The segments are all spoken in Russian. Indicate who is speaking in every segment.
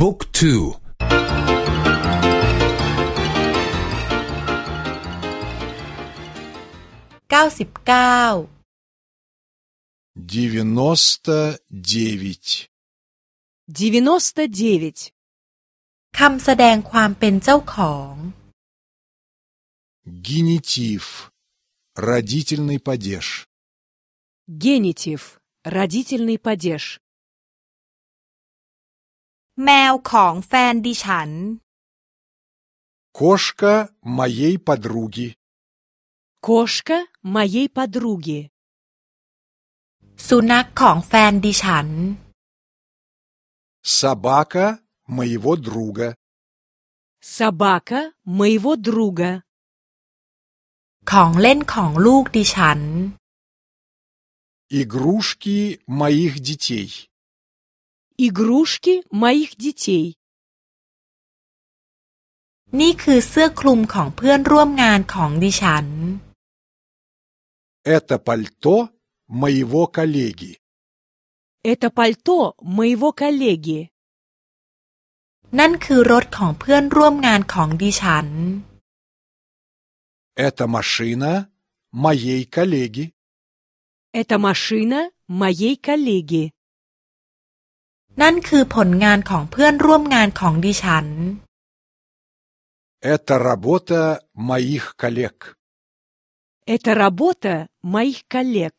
Speaker 1: บุ๊กทู
Speaker 2: เก้าสิบเก้า
Speaker 3: девяносто девять,
Speaker 4: девяносто девять.
Speaker 2: คำแสดงความเป็นเจ้าของ
Speaker 3: генитив, родительный падеж,
Speaker 4: Генитив. Родительный падеж.
Speaker 2: แมวของแฟนดิฉัน
Speaker 3: кошка моей подруги,
Speaker 4: Кошка моей подруги.
Speaker 2: สุนัขของแฟนดิฉัน
Speaker 3: собака моего друга,
Speaker 4: Собака моего друга.
Speaker 2: ของเล่นของลูกดิฉัน
Speaker 3: игрушки моих детей,
Speaker 4: Игрушки моих детей.
Speaker 2: นี่คือเสื้อคลุมของเพื่อนร่วมงานของดิฉัน
Speaker 3: это пальто моего коллеги,
Speaker 4: Это пальто моего коллеги.
Speaker 2: นั่นคือรถของเพื่อนร่วมงานของดิฉัน
Speaker 3: это машина моей коллеги,
Speaker 4: Это машина моей коллеги.
Speaker 2: นั่นคือผลงานของเพื่อนร่วมงานของดิฉัน
Speaker 3: это работа моих коллег,
Speaker 4: Это работа моих коллег.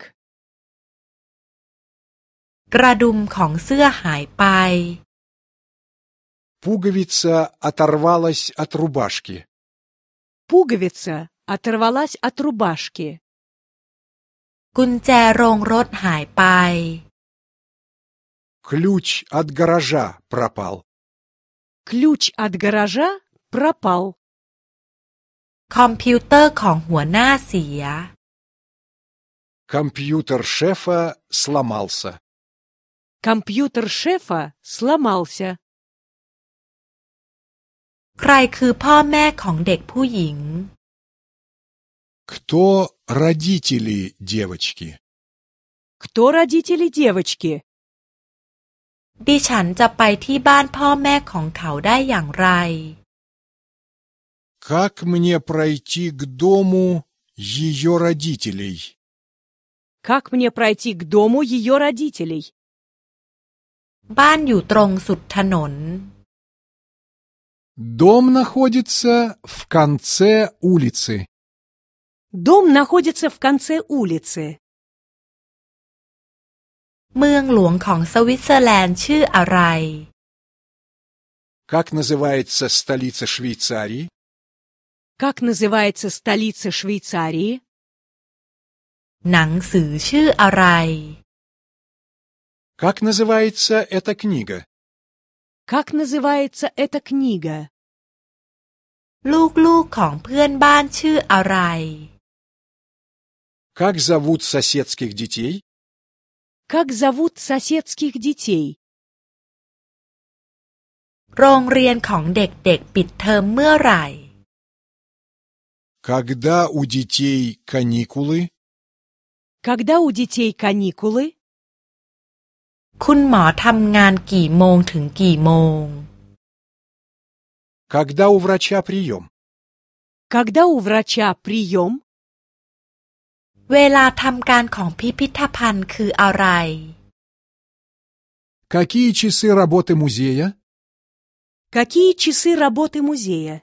Speaker 2: กระดุมของเสื้อหายไป
Speaker 3: пуговица оторвалась от рубашки,
Speaker 4: Пуговица оторвалась от рубашки.
Speaker 2: กุญแจโรงรถหายไป
Speaker 3: ключ от гаража пропал,
Speaker 4: Ключ от гаража пропал.
Speaker 2: คอมพิวเตอร์ของหัวหน้าเสีย
Speaker 3: компьютер шефа сломался.
Speaker 4: Компьютер шефа сломался.
Speaker 2: ใครคือพ่อแม่ของเด็กผู้หญิง
Speaker 3: Кто родители девочки?
Speaker 4: Кто родители девочки?
Speaker 2: ดิฉันจะไปที่บ้านพ่อแม่ของเขาได้อย่างไร
Speaker 3: Как мне пройти к дому ее родителей?
Speaker 4: Как мне пройти к дому ее родителей?
Speaker 2: บ้านอยู่ตรงสุดถนน
Speaker 3: Дом находится в конце улицы.
Speaker 4: Дом находится в конце улицы.
Speaker 2: เมืองหลวงของสวิตเซอร์แลนด์ชื่ออะไร
Speaker 3: Как называется столица Швейцарии?
Speaker 4: Как называется столица Швейцарии?
Speaker 2: หนังสือชื่ออะไร
Speaker 3: Как называется эта книга?
Speaker 4: Как называется эта книга?
Speaker 2: ลูกๆของเพื่อนบ้านชื่ออะไร
Speaker 3: Как зовут соседских детей?
Speaker 4: Как зовут соседских детей?
Speaker 2: โรงเรียนของเด็กๆปิดเทอมเมื่อไหร่
Speaker 3: Когда у детей каникулы?
Speaker 4: Когда у детей каникулы?
Speaker 2: คุณหมอทำงานกี่โมงถึงกี่โมง
Speaker 3: Когда у врача прием?
Speaker 4: Когда у врача прием?
Speaker 2: เวลาทำการของพิพิธภัณฑ์คืออะไร
Speaker 3: Какие часы работы музея?
Speaker 4: Какие часы работы музея?